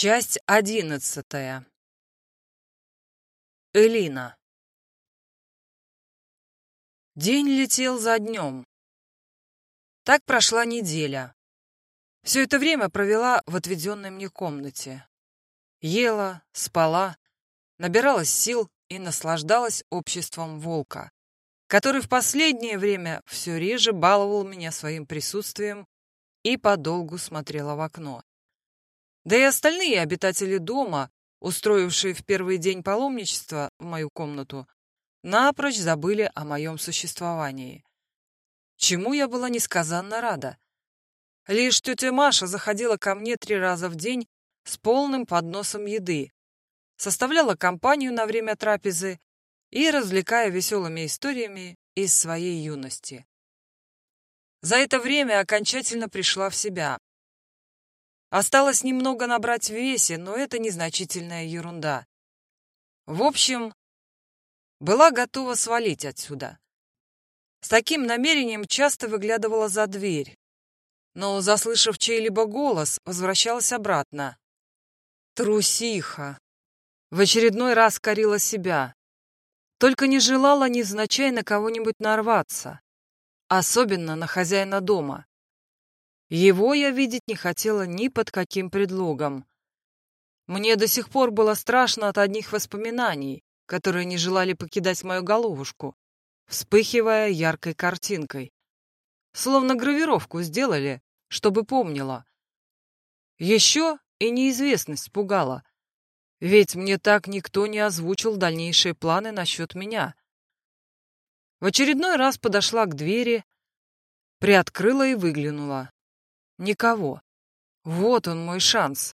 Часть одиннадцатая. Элина. День летел за днем. Так прошла неделя. Все это время провела в отведенной мне комнате. Ела, спала, набиралась сил и наслаждалась обществом волка, который в последнее время все реже баловал меня своим присутствием и подолгу смотрела в окно. Да и остальные обитатели дома, устроившие в первый день паломничества в мою комнату, напрочь забыли о моем существовании. Чему я была несказанно рада. Лишь тетя Маша заходила ко мне три раза в день с полным подносом еды, составляла компанию на время трапезы и развлекая веселыми историями из своей юности. За это время окончательно пришла в себя, Осталось немного набрать в весе, но это незначительная ерунда. В общем, была готова свалить отсюда. С таким намерением часто выглядывала за дверь, но, заслышав чей-либо голос, возвращалась обратно. Трусиха. В очередной раз корила себя. Только не желала невзначай на кого-нибудь нарваться, особенно на хозяина дома. Его я видеть не хотела ни под каким предлогом. Мне до сих пор было страшно от одних воспоминаний, которые не желали покидать мою головушку, вспыхивая яркой картинкой. Словно гравировку сделали, чтобы помнила. Еще и неизвестность пугала. Ведь мне так никто не озвучил дальнейшие планы насчет меня. В очередной раз подошла к двери, приоткрыла и выглянула. Никого. Вот он мой шанс.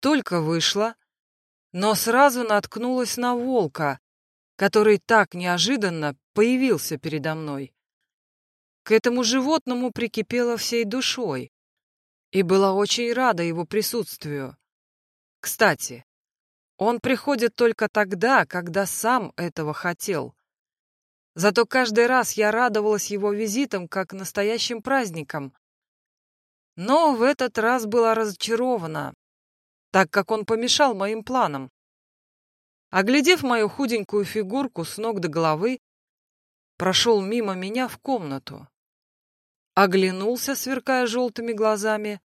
Только вышла, но сразу наткнулась на волка, который так неожиданно появился передо мной. К этому животному прикипела всей душой и была очень рада его присутствию. Кстати, он приходит только тогда, когда сам этого хотел. Зато каждый раз я радовалась его визитам как настоящим праздникам, но в этот раз была разочарована, так как он помешал моим планам. Оглядев мою худенькую фигурку с ног до головы, прошел мимо меня в комнату. Оглянулся, сверкая желтыми глазами,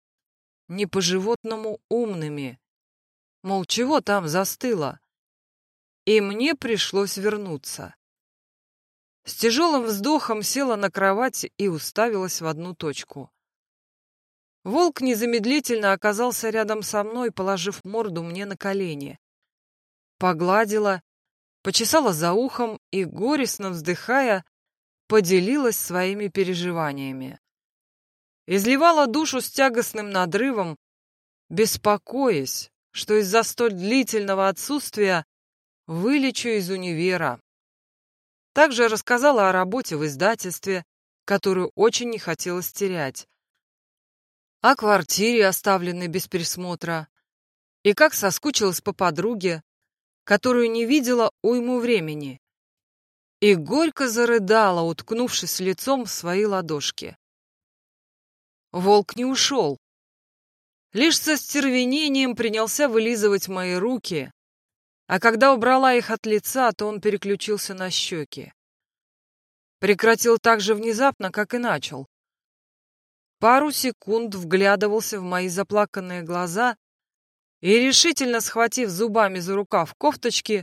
не по-животному умными. Мол, чего там застыло? И мне пришлось вернуться. С тяжелым вздохом села на кровать и уставилась в одну точку. Волк незамедлительно оказался рядом со мной, положив морду мне на колени. Погладила, почесала за ухом и, горестно вздыхая, поделилась своими переживаниями. Изливала душу с тягостным надрывом, беспокоясь, что из-за столь длительного отсутствия вылечу из универа. Также рассказала о работе в издательстве, которую очень не хотелось терять, о квартире, оставленной без присмотра, и как соскучилась по подруге, которую не видела уйму времени, и горько зарыдала, уткнувшись лицом в свои ладошки. Волк не ушел. Лишь со стервенением принялся вылизывать мои руки, а когда убрала их от лица, то он переключился на щеки. Прекратил так же внезапно, как и начал пару секунд вглядывался в мои заплаканные глаза и, решительно схватив зубами за рукав кофточки,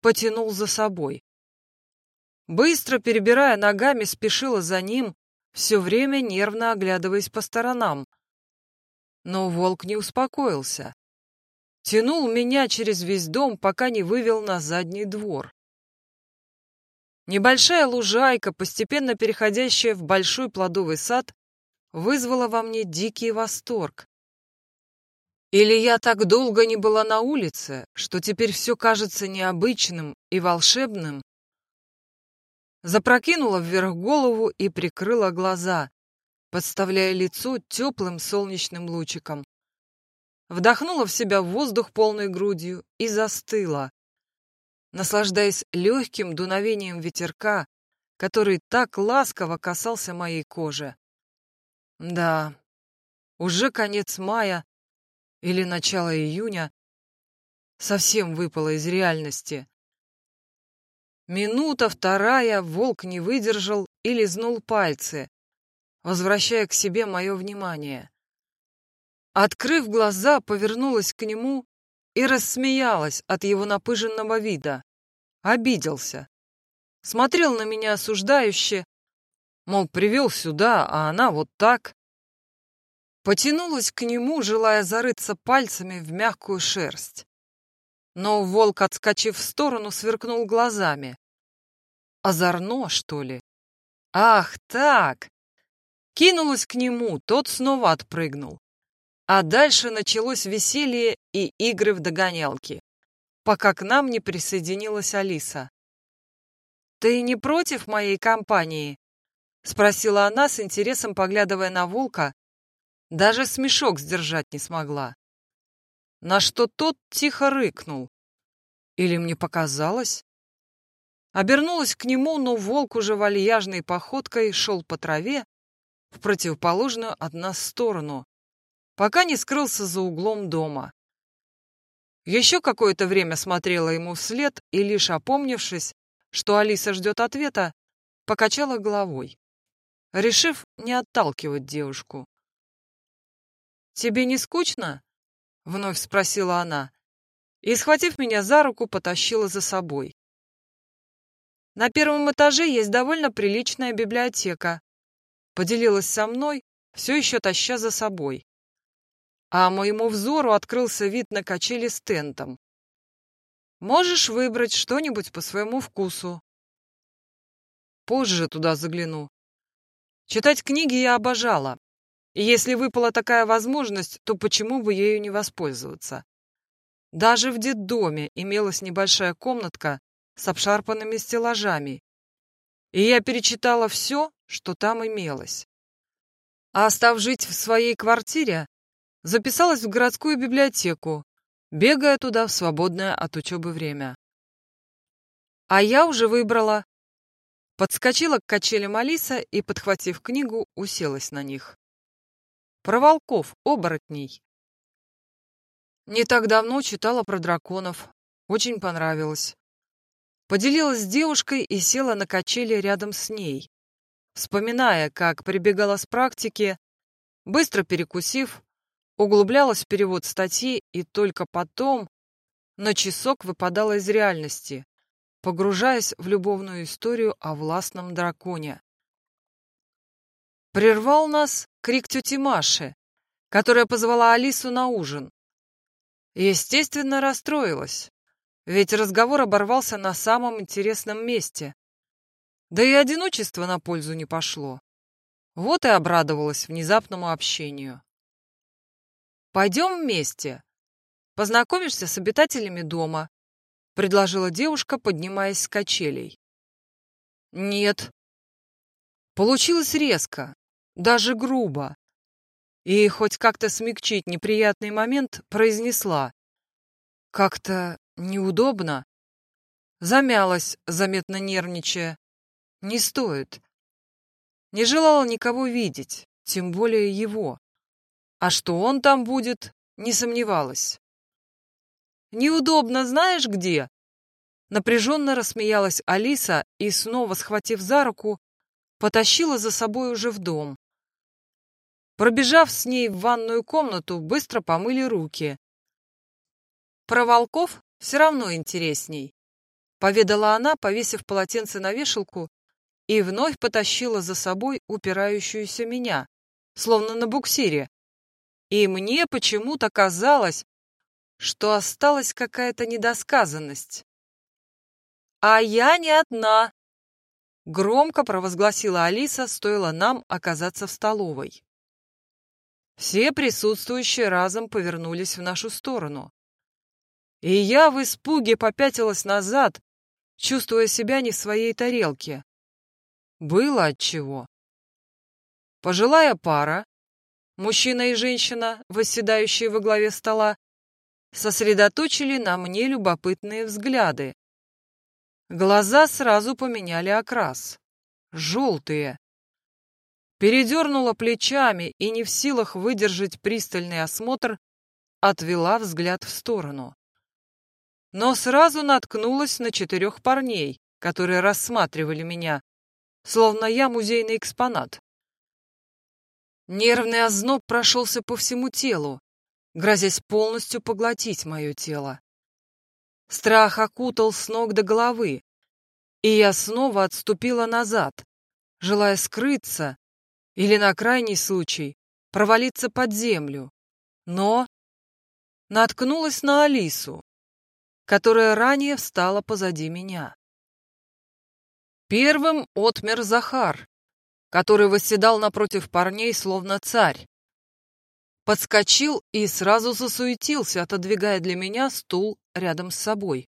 потянул за собой. Быстро перебирая ногами, спешила за ним, все время нервно оглядываясь по сторонам. Но волк не успокоился. Тянул меня через весь дом, пока не вывел на задний двор. Небольшая лужайка, постепенно переходящая в большой плодовый сад, вызвало во мне дикий восторг. Или я так долго не была на улице, что теперь все кажется необычным и волшебным? Запрокинула вверх голову и прикрыла глаза, подставляя лицо теплым солнечным лучиком. Вдохнула в себя воздух полной грудью и застыла, наслаждаясь легким дуновением ветерка, который так ласково касался моей кожи. Да, уже конец мая, или начало июня, совсем выпало из реальности. Минута, вторая, волк не выдержал и лизнул пальцы, возвращая к себе мое внимание. Открыв глаза, повернулась к нему и рассмеялась от его напыженного вида. Обиделся. Смотрел на меня осуждающе, мол, привел сюда, а она вот так. Потянулась к нему, желая зарыться пальцами в мягкую шерсть. Но волк, отскочив в сторону, сверкнул глазами. Озорно, что ли? Ах, так! Кинулась к нему, тот снова отпрыгнул. А дальше началось веселье и игры в догонялки, пока к нам не присоединилась Алиса. «Ты не против моей компании?» — спросила она с интересом, поглядывая на волка. Даже смешок сдержать не смогла на что тот тихо рыкнул. Или мне показалось? Обернулась к нему, но волк уже вальяжной походкой шел по траве в противоположную от нас сторону, пока не скрылся за углом дома. Еще какое-то время смотрела ему вслед и, лишь опомнившись, что Алиса ждет ответа, покачала головой, решив не отталкивать девушку. «Тебе не скучно?» — вновь спросила она, и, схватив меня за руку, потащила за собой. На первом этаже есть довольно приличная библиотека. Поделилась со мной, все еще таща за собой. А моему взору открылся вид на качели с тентом. Можешь выбрать что-нибудь по своему вкусу. Позже туда загляну. Читать книги я обожала. И если выпала такая возможность, то почему бы ею не воспользоваться? Даже в детдоме имелась небольшая комнатка с обшарпанными стеллажами, и я перечитала все, что там имелось. А став жить в своей квартире, записалась в городскую библиотеку, бегая туда в свободное от учебы время. А я уже выбрала. Подскочила к качелям Алиса и, подхватив книгу, уселась на них. Про волков, оборотней. Не так давно читала про драконов. Очень понравилось. Поделилась с девушкой и села на качели рядом с ней, вспоминая, как прибегала с практики, быстро перекусив, углублялась в перевод статьи и только потом на часок выпадала из реальности, погружаясь в любовную историю о властном драконе. Прервал нас крик тети Маши, которая позвала Алису на ужин. Естественно, расстроилась, ведь разговор оборвался на самом интересном месте. Да и одиночество на пользу не пошло. Вот и обрадовалась внезапному общению. «Пойдем вместе. Познакомишься с обитателями дома», — предложила девушка, поднимаясь с качелей. «Нет». Получилось резко, даже грубо. И хоть как-то смягчить неприятный момент, произнесла. Как-то неудобно. Замялась, заметно нервничая. Не стоит. Не желала никого видеть, тем более его. А что он там будет, не сомневалась. «Неудобно знаешь где?» Напряженно рассмеялась Алиса и, снова схватив за руку, потащила за собой уже в дом. Пробежав с ней в ванную комнату, быстро помыли руки. Про волков все равно интересней, поведала она, повесив полотенце на вешалку, и вновь потащила за собой упирающуюся меня, словно на буксире. И мне почему-то казалось, что осталась какая-то недосказанность. «А я не одна!» Громко провозгласила Алиса, стоило нам оказаться в столовой. Все присутствующие разом повернулись в нашу сторону. И я в испуге попятилась назад, чувствуя себя не в своей тарелке. Было отчего. Пожилая пара, мужчина и женщина, восседающие во главе стола, сосредоточили на мне любопытные взгляды. Глаза сразу поменяли окрас. Желтые передернула плечами и, не в силах выдержать пристальный осмотр, отвела взгляд в сторону. Но сразу наткнулась на четырех парней, которые рассматривали меня, словно я музейный экспонат. Нервный озноб прошелся по всему телу, грозясь полностью поглотить мое тело. Страх окутал с ног до головы, и я снова отступила назад, желая скрыться или, на крайний случай, провалиться под землю. Но наткнулась на Алису, которая ранее встала позади меня. Первым отмер Захар, который восседал напротив парней, словно царь. Подскочил и сразу засуетился, отодвигая для меня стул рядом с собой.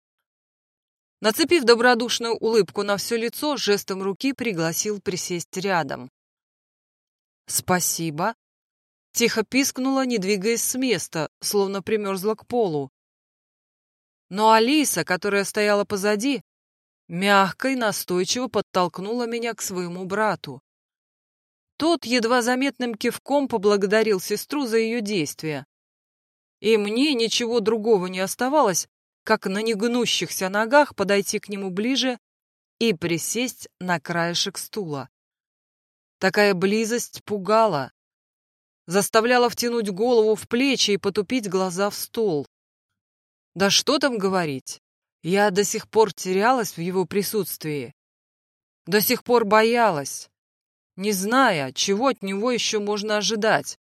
Нацепив добродушную улыбку на все лицо, жестом руки пригласил присесть рядом. «Спасибо», — тихо пискнула, не двигаясь с места, словно примерзла к полу. Но Алиса, которая стояла позади, мягко и настойчиво подтолкнула меня к своему брату. Тот едва заметным кивком поблагодарил сестру за ее действия. И мне ничего другого не оставалось, как на негнущихся ногах подойти к нему ближе и присесть на краешек стула. Такая близость пугала, заставляла втянуть голову в плечи и потупить глаза в стол. Да что там говорить, я до сих пор терялась в его присутствии. До сих пор боялась, не зная, чего от него еще можно ожидать.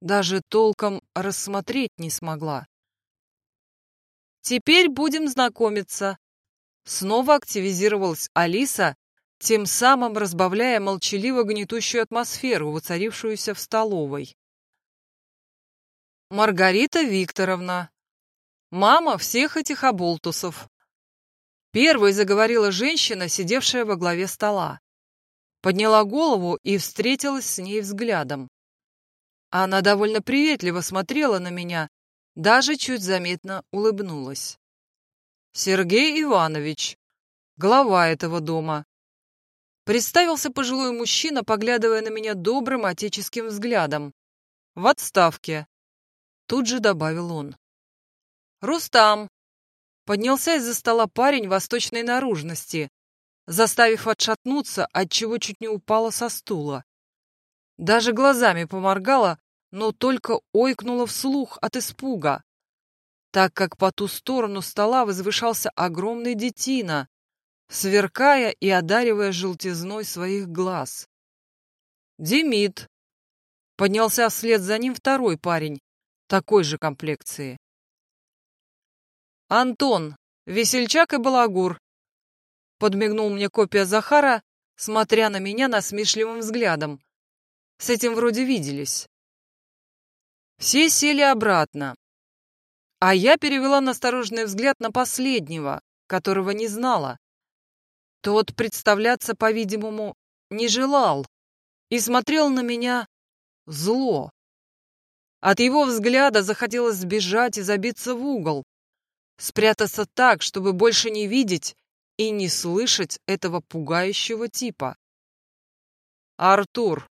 Даже толком рассмотреть не смогла. «Теперь будем знакомиться». Снова активизировалась Алиса, тем самым разбавляя молчаливо гнетущую атмосферу, воцарившуюся в столовой. Маргарита Викторовна, мама всех этих оболтусов. Первой заговорила женщина, сидевшая во главе стола подняла голову и встретилась с ней взглядом. Она довольно приветливо смотрела на меня, даже чуть заметно улыбнулась. Сергей Иванович, глава этого дома. Представился пожилой мужчина, поглядывая на меня добрым отеческим взглядом. В отставке. Тут же добавил он. Рустам. Поднялся из-за стола парень восточной наружности, заставив отшатнуться, отчего чуть не упала со стула. Даже глазами поморгала, но только ойкнула вслух от испуга, так как по ту сторону стола возвышался огромный детина, сверкая и одаривая желтизной своих глаз. «Демид!» Поднялся вслед за ним второй парень, такой же комплекции. «Антон, весельчак и балагур, Подмигнул мне копия Захара, смотря на меня насмешливым взглядом. С этим вроде виделись. Все сели обратно. А я перевела настороженный взгляд на последнего, которого не знала. Тот представляться, по-видимому, не желал и смотрел на меня зло. От его взгляда захотелось сбежать и забиться в угол, спрятаться так, чтобы больше не видеть и не слышать этого пугающего типа. Артур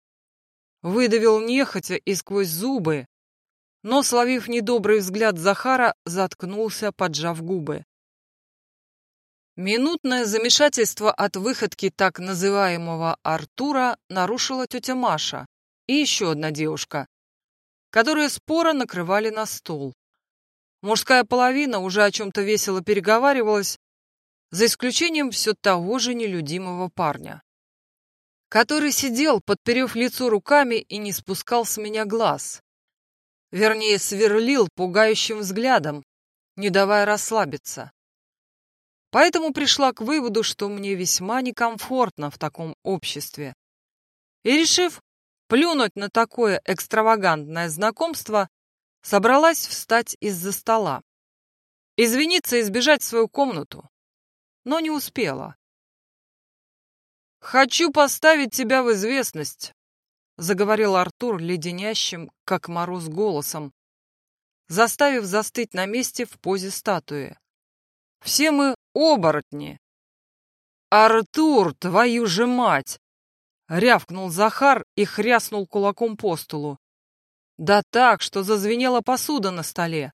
выдавил нехотя и сквозь зубы, но, словив недобрый взгляд Захара, заткнулся, поджав губы. Минутное замешательство от выходки так называемого Артура нарушила тетя Маша и еще одна девушка, которые споро накрывали на стол. Мужская половина уже о чем-то весело переговаривалась, за исключением все того же нелюдимого парня, который сидел, подперев лицо руками и не спускал с меня глаз. Вернее, сверлил пугающим взглядом, не давая расслабиться. Поэтому пришла к выводу, что мне весьма некомфортно в таком обществе. И, решив плюнуть на такое экстравагантное знакомство, собралась встать из-за стола. Извиниться и сбежать в свою комнату но не успела. «Хочу поставить тебя в известность», — заговорил Артур леденящим, как мороз, голосом, заставив застыть на месте в позе статуи. «Все мы оборотни». «Артур, твою же мать!» — рявкнул Захар и хряснул кулаком по столу. Да так, что зазвенела посуда на столе.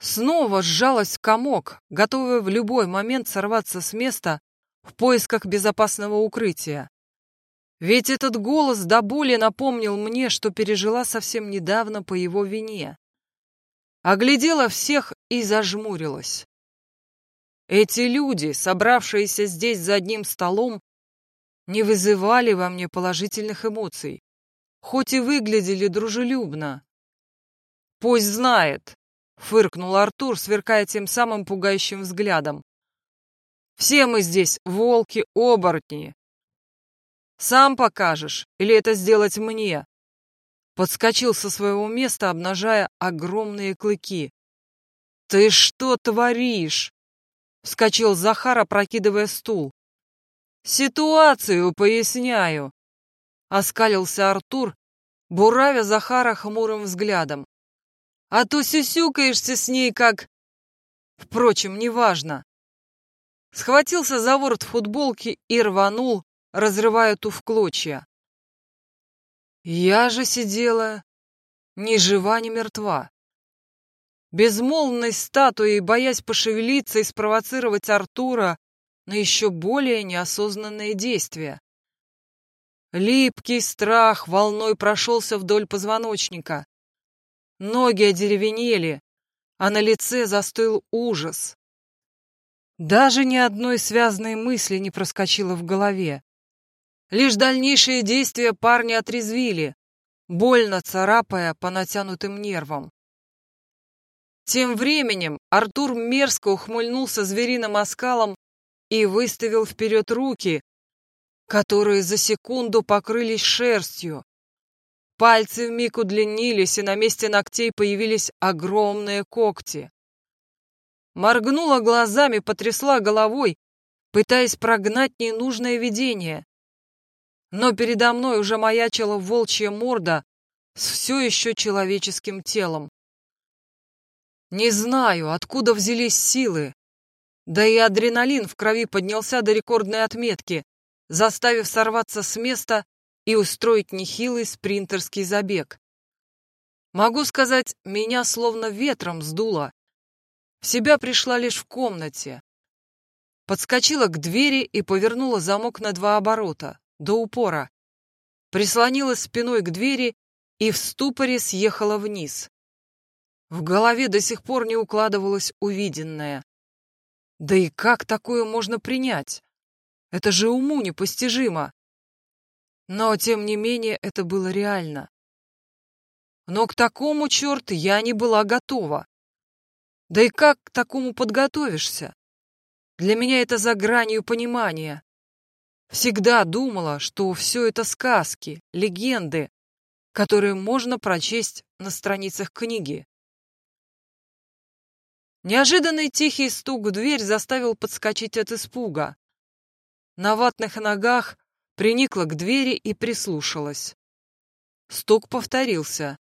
Снова сжалась в комок, готовая в любой момент сорваться с места в поисках безопасного укрытия. Ведь этот голос до боли напомнил мне, что пережила совсем недавно по его вине. Оглядела всех и зажмурилась. Эти люди, собравшиеся здесь за одним столом, не вызывали во мне положительных эмоций, хоть и выглядели дружелюбно. «Пусть знает», — фыркнул Артур, сверкая тем самым пугающим взглядом. «Все мы здесь волки-оборотни. Сам покажешь, или это сделать мне?» Подскочил со своего места, обнажая огромные клыки. «Ты что творишь?» Вскочил Захар, опрокидывая стул. «Ситуацию поясняю», — оскалился Артур, буравя Захара хмурым взглядом. «А то сюсюкаешься с ней как...» Впрочем, неважно. Схватился за ворот футболки и рванул, разрывая ту в клочья. Я же сидела ни жива, ни мертва. Безмолвной статуей, боясь пошевелиться и спровоцировать Артура, на еще более неосознанные действия. Липкий страх волной прошелся вдоль позвоночника. Ноги одеревенели, а на лице застыл ужас. Даже ни одной связанной мысли не проскочило в голове. Лишь дальнейшие действия парня отрезвили, больно царапая по натянутым нервам. Тем временем Артур мерзко ухмыльнулся звериным оскалом и выставил вперед руки, которые за секунду покрылись шерстью. Пальцы вмиг удлинились, и на месте ногтей появились огромные когти. Моргнула глазами, потрясла головой, пытаясь прогнать ненужное видение. Но передо мной уже маячила волчья морда с все еще человеческим телом. Не знаю, откуда взялись силы, да и адреналин в крови поднялся до рекордной отметки, заставив сорваться с места и устроить нехилый спринтерский забег. Могу сказать, меня словно ветром сдуло. В себя пришла лишь в комнате. Подскочила к двери и повернула замок на два оборота, до упора. Прислонилась спиной к двери и в ступоре съехала вниз. В голове до сих пор не укладывалось увиденное. Да и как такое можно принять? Это же уму непостижимо. Но, тем не менее, это было реально. Но к такому, черт, я не была готова. Да и как к такому подготовишься? Для меня это за гранью понимания. Всегда думала, что все это сказки, легенды, которые можно прочесть на страницах книги. Неожиданный тихий стук в дверь заставил подскочить от испуга. На ватных ногах приникла к двери и прислушалась. Стук повторился,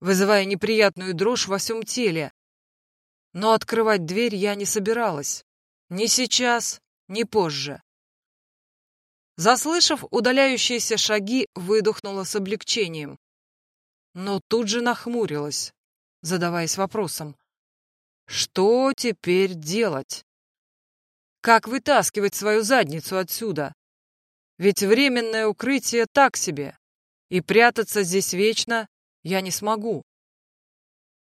вызывая неприятную дрожь во всем теле. Но открывать дверь я не собиралась. Ни сейчас, ни позже. Заслышав удаляющиеся шаги, выдохнула с облегчением. Но тут же нахмурилась, задаваясь вопросом. Что теперь делать? Как вытаскивать свою задницу отсюда? Ведь временное укрытие так себе, и прятаться здесь вечно я не смогу.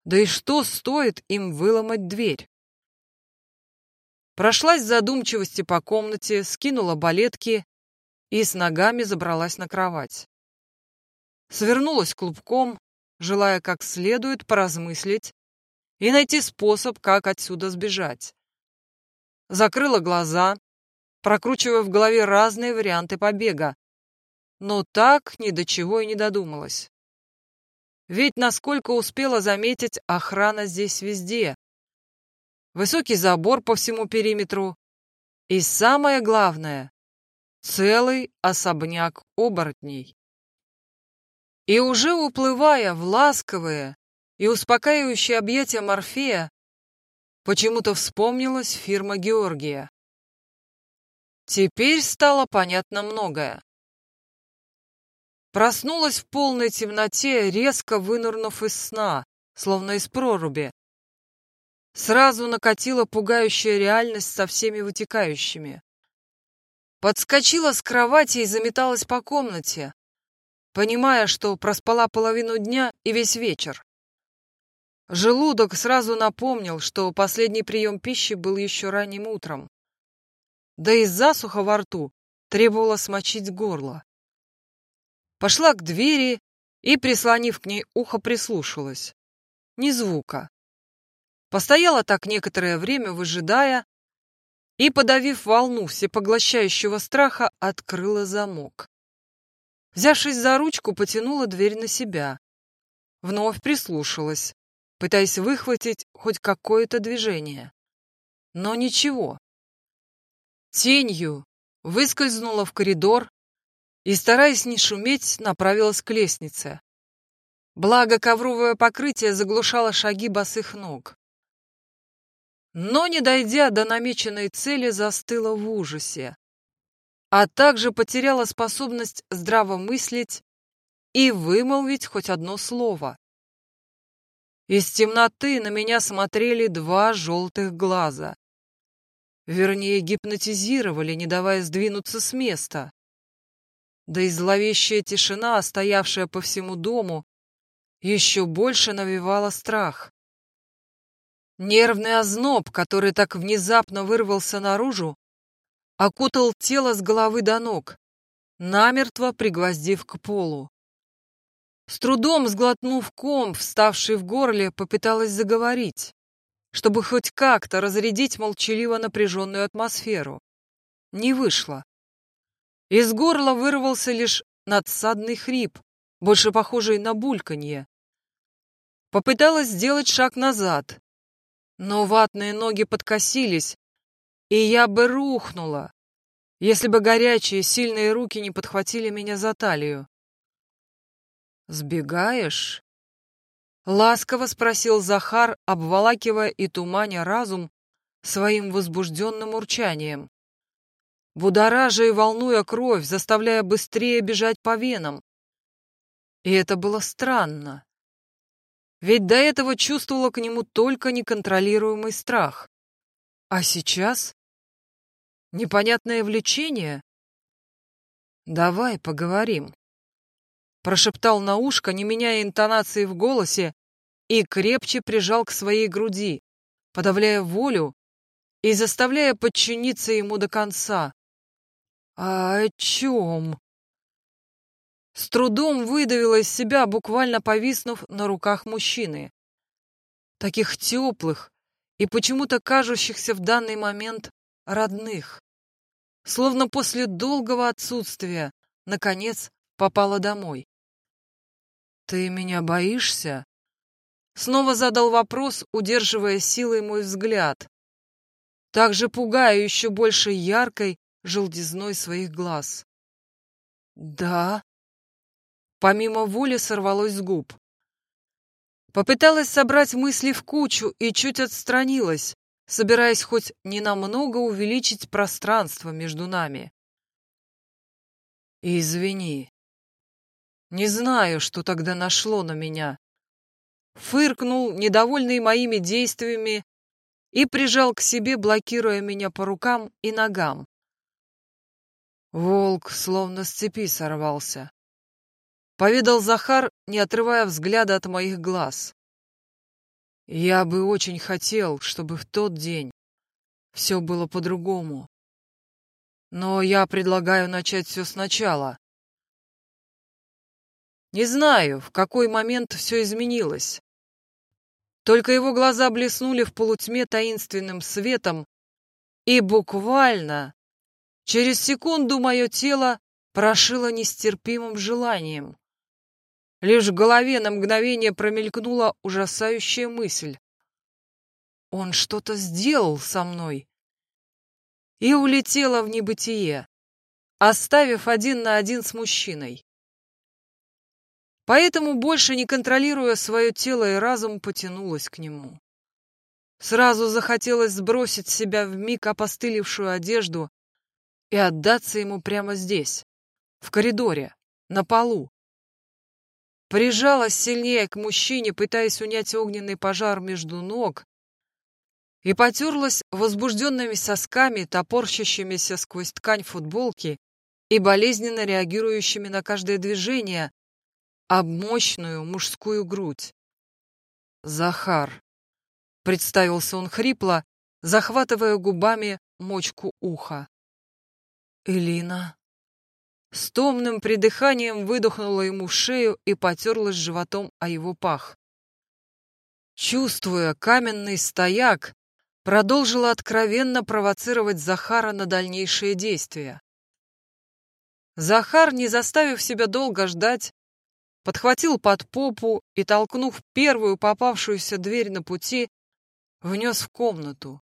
Да и что стоит им выломать дверь? Прошлась задумчивости по комнате, скинула балетки и с ногами забралась на кровать. Свернулась клубком, желая как следует поразмыслить и найти способ, как отсюда сбежать. Закрыла глаза, прокручивая в голове разные варианты побега, но так ни до чего и не додумалась. Ведь, насколько успела заметить, охрана здесь везде. Высокий забор по всему периметру и, самое главное, целый особняк оборотней. И уже уплывая в ласковые, и успокаивающее объятие Морфея почему-то вспомнилась фирма Георгия. Теперь стало понятно многое. Проснулась в полной темноте, резко вынырнув из сна, словно из проруби. Сразу накатила пугающая реальность со всеми вытекающими. Подскочила с кровати и заметалась по комнате, понимая, что проспала половину дня и весь вечер. Желудок сразу напомнил, что последний прием пищи был еще ранним утром. Да и засуха во рту требовала смочить горло. Пошла к двери и, прислонив к ней ухо, прислушалась. Ни звука. Постояла так некоторое время, выжидая, и, подавив волну всепоглощающего страха, открыла замок. Взявшись за ручку, потянула дверь на себя. Вновь прислушалась, пытаясь выхватить хоть какое-то движение. Но ничего. Тенью выскользнула в коридор и, стараясь не шуметь, направилась к лестнице. Благо ковровое покрытие заглушало шаги босых ног. Но, не дойдя до намеченной цели, застыла в ужасе, а также потеряла способность здраво мыслить и вымолвить хоть одно слово. Из темноты на меня смотрели два желтых глаза. Вернее, гипнотизировали, не давая сдвинуться с места. Да и зловещая тишина, стоявшая по всему дому, еще больше навевала страх. Нервный озноб, который так внезапно вырвался наружу, окутал тело с головы до ног, намертво пригвоздив к полу. С трудом сглотнув ком, вставший в горле, попыталась заговорить, чтобы хоть как-то разрядить молчаливо напряженную атмосферу. Не вышло. Из горла вырвался лишь надсадный хрип, больше похожий на бульканье. Попыталась сделать шаг назад, но ватные ноги подкосились, и я бы рухнула, если бы горячие, сильные руки не подхватили меня за талию. «Сбегаешь?» — ласково спросил Захар, обволакивая и туманя разум своим возбужденным урчанием. Будоража и волнуя кровь, заставляя быстрее бежать по венам. И это было странно. Ведь до этого чувствовала к нему только неконтролируемый страх. А сейчас? Непонятное влечение? Давай поговорим прошептал на ушко, не меняя интонации в голосе, и крепче прижал к своей груди, подавляя волю и заставляя подчиниться ему до конца. «А о чем?» С трудом выдавила из себя, буквально повиснув на руках мужчины. Таких теплых и почему-то кажущихся в данный момент родных. Словно после долгого отсутствия, наконец, попала домой. «Ты меня боишься?» Снова задал вопрос, удерживая силой мой взгляд. Также пугая еще больше яркой желтизной своих глаз. «Да?» Помимо воли сорвалось с губ. Попыталась собрать мысли в кучу и чуть отстранилась, собираясь хоть ненамного увеличить пространство между нами. «Извини», не знаю, что тогда нашло на меня. Фыркнул, недовольный моими действиями, и прижал к себе, блокируя меня по рукам и ногам. Волк словно с цепи сорвался. Поведал Захар, не отрывая взгляда от моих глаз. Я бы очень хотел, чтобы в тот день все было по-другому. Но я предлагаю начать все сначала. Не знаю, в какой момент все изменилось. Только его глаза блеснули в полутьме таинственным светом, и буквально через секунду мое тело прошило нестерпимым желанием. Лишь в голове на мгновение промелькнула ужасающая мысль. Он что-то сделал со мной и улетела в небытие, оставив один на один с мужчиной. Поэтому, больше не контролируя свое тело и разум, потянулась к нему. Сразу захотелось сбросить себя вмиг опостылевшую одежду и отдаться ему прямо здесь, в коридоре, на полу. прижалась сильнее к мужчине, пытаясь унять огненный пожар между ног, и потерлась возбужденными сосками, топорщащимися сквозь ткань футболки и болезненно реагирующими на каждое движение, об мощную мужскую грудь. «Захар», — представился он хрипло, захватывая губами мочку уха. «Элина». С томным придыханием выдохнула ему в шею и потерлась животом о его пах. Чувствуя каменный стояк, продолжила откровенно провоцировать Захара на дальнейшие действия. Захар, не заставив себя долго ждать, подхватил под попу и, толкнув первую попавшуюся дверь на пути, внес в комнату.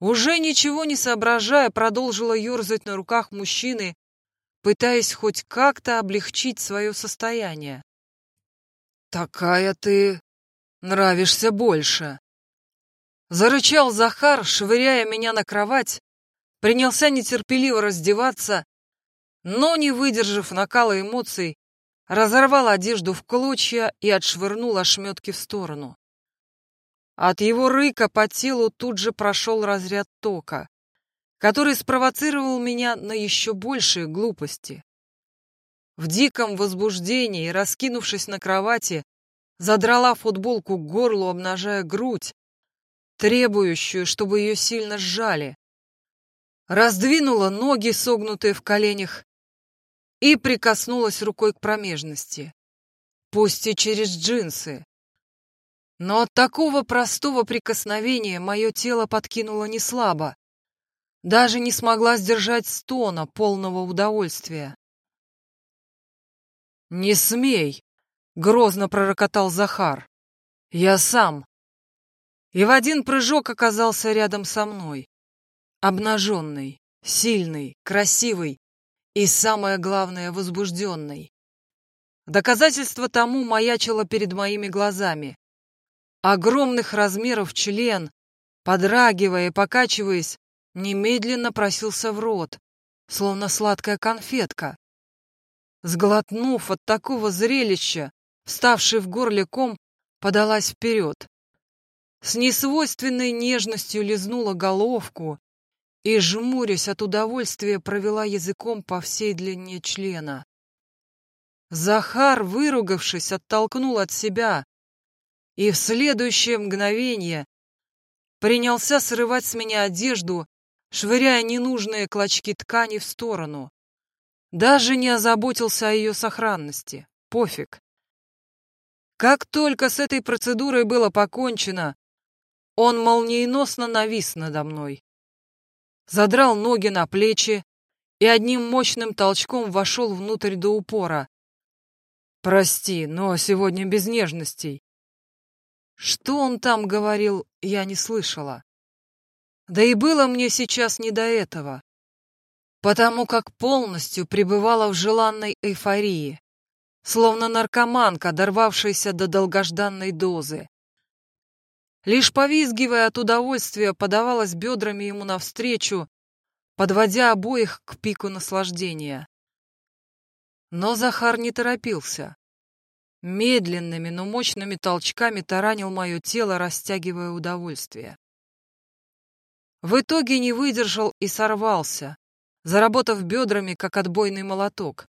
Уже ничего не соображая, продолжила ерзать на руках мужчины, пытаясь хоть как-то облегчить свое состояние. «Такая ты нравишься больше!» Зарычал Захар, швыряя меня на кровать, принялся нетерпеливо раздеваться, но, не выдержав накала эмоций, разорвал одежду в клочья и отшвырнул ошметки в сторону. От его рыка по телу тут же прошел разряд тока, который спровоцировал меня на еще большие глупости. В диком возбуждении, раскинувшись на кровати, задрала футболку к горлу, обнажая грудь, требующую, чтобы ее сильно сжали. Раздвинула ноги, согнутые в коленях, и прикоснулась рукой к промежности, пусть и через джинсы. Но от такого простого прикосновения мое тело подкинуло неслабо. Даже не смогла сдержать стона полного удовольствия. «Не смей!» — грозно пророкотал Захар. «Я сам!» И в один прыжок оказался рядом со мной. Обнаженный, сильный, красивый и, самое главное, возбужденный. Доказательство тому маячило перед моими глазами. Огромных размеров член, подрагивая и покачиваясь, немедленно просился в рот, словно сладкая конфетка. Сглотнув от такого зрелища, вставший в горле ком, подалась вперед. С несвойственной нежностью лизнула головку и, жмурясь от удовольствия, провела языком по всей длине члена. Захар, выругавшись, оттолкнул от себя и в следующее мгновение принялся срывать с меня одежду, швыряя ненужные клочки ткани в сторону. Даже не озаботился о ее сохранности. Пофиг. Как только с этой процедурой было покончено, он молниеносно навис надо мной задрал ноги на плечи и одним мощным толчком вошел внутрь до упора. «Прости, но сегодня без нежностей». Что он там говорил, я не слышала. Да и было мне сейчас не до этого, потому как полностью пребывала в желанной эйфории, словно наркоманка, дорвавшаяся до долгожданной дозы. Лишь повизгивая от удовольствия, подавалась бедрами ему навстречу, подводя обоих к пику наслаждения. Но Захар не торопился. Медленными, но мощными толчками таранил мое тело, растягивая удовольствие. В итоге не выдержал и сорвался, заработав бедрами, как отбойный молоток.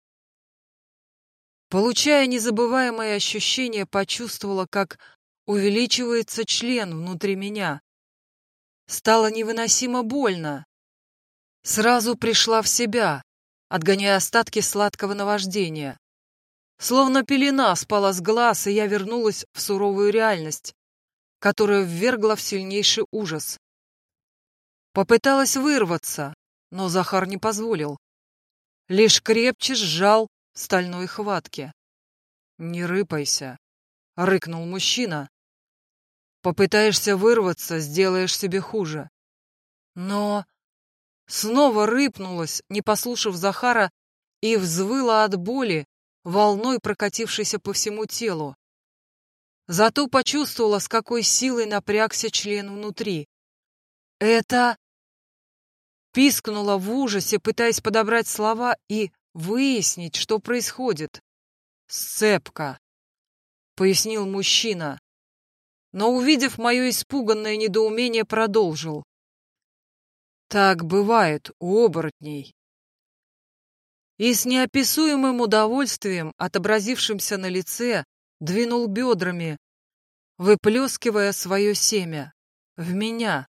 Получая незабываемое ощущение, почувствовала, как увеличивается член внутри меня. Стало невыносимо больно. Сразу пришла в себя, отгоняя остатки сладкого наваждения. Словно пелена спала с глаз, и я вернулась в суровую реальность, которая ввергла в сильнейший ужас. Попыталась вырваться, но Захар не позволил. Лишь крепче сжал в стальной хватке. «Не рыпайся», — рыкнул мужчина, Попытаешься вырваться, сделаешь себе хуже. Но снова рыпнулась, не послушав Захара, и взвыла от боли, волной прокатившейся по всему телу. Зато почувствовала, с какой силой напрягся член внутри. «Это...» Пискнула в ужасе, пытаясь подобрать слова и выяснить, что происходит. «Сцепка», — пояснил мужчина. Но, увидев мое испуганное недоумение, продолжил. Так бывает у оборотней. И с неописуемым удовольствием, отобразившимся на лице, двинул бедрами, выплескивая свое семя в меня.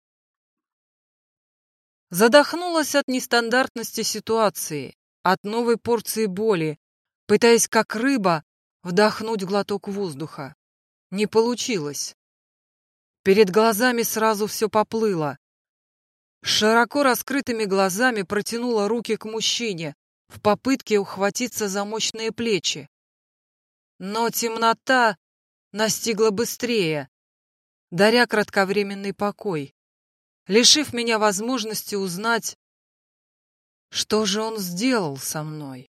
Задохнулась от нестандартности ситуации, от новой порции боли, пытаясь как рыба вдохнуть глоток воздуха. Не получилось. Перед глазами сразу все поплыло. Широко раскрытыми глазами протянула руки к мужчине в попытке ухватиться за мощные плечи. Но темнота настигла быстрее, даря кратковременный покой, лишив меня возможности узнать, что же он сделал со мной.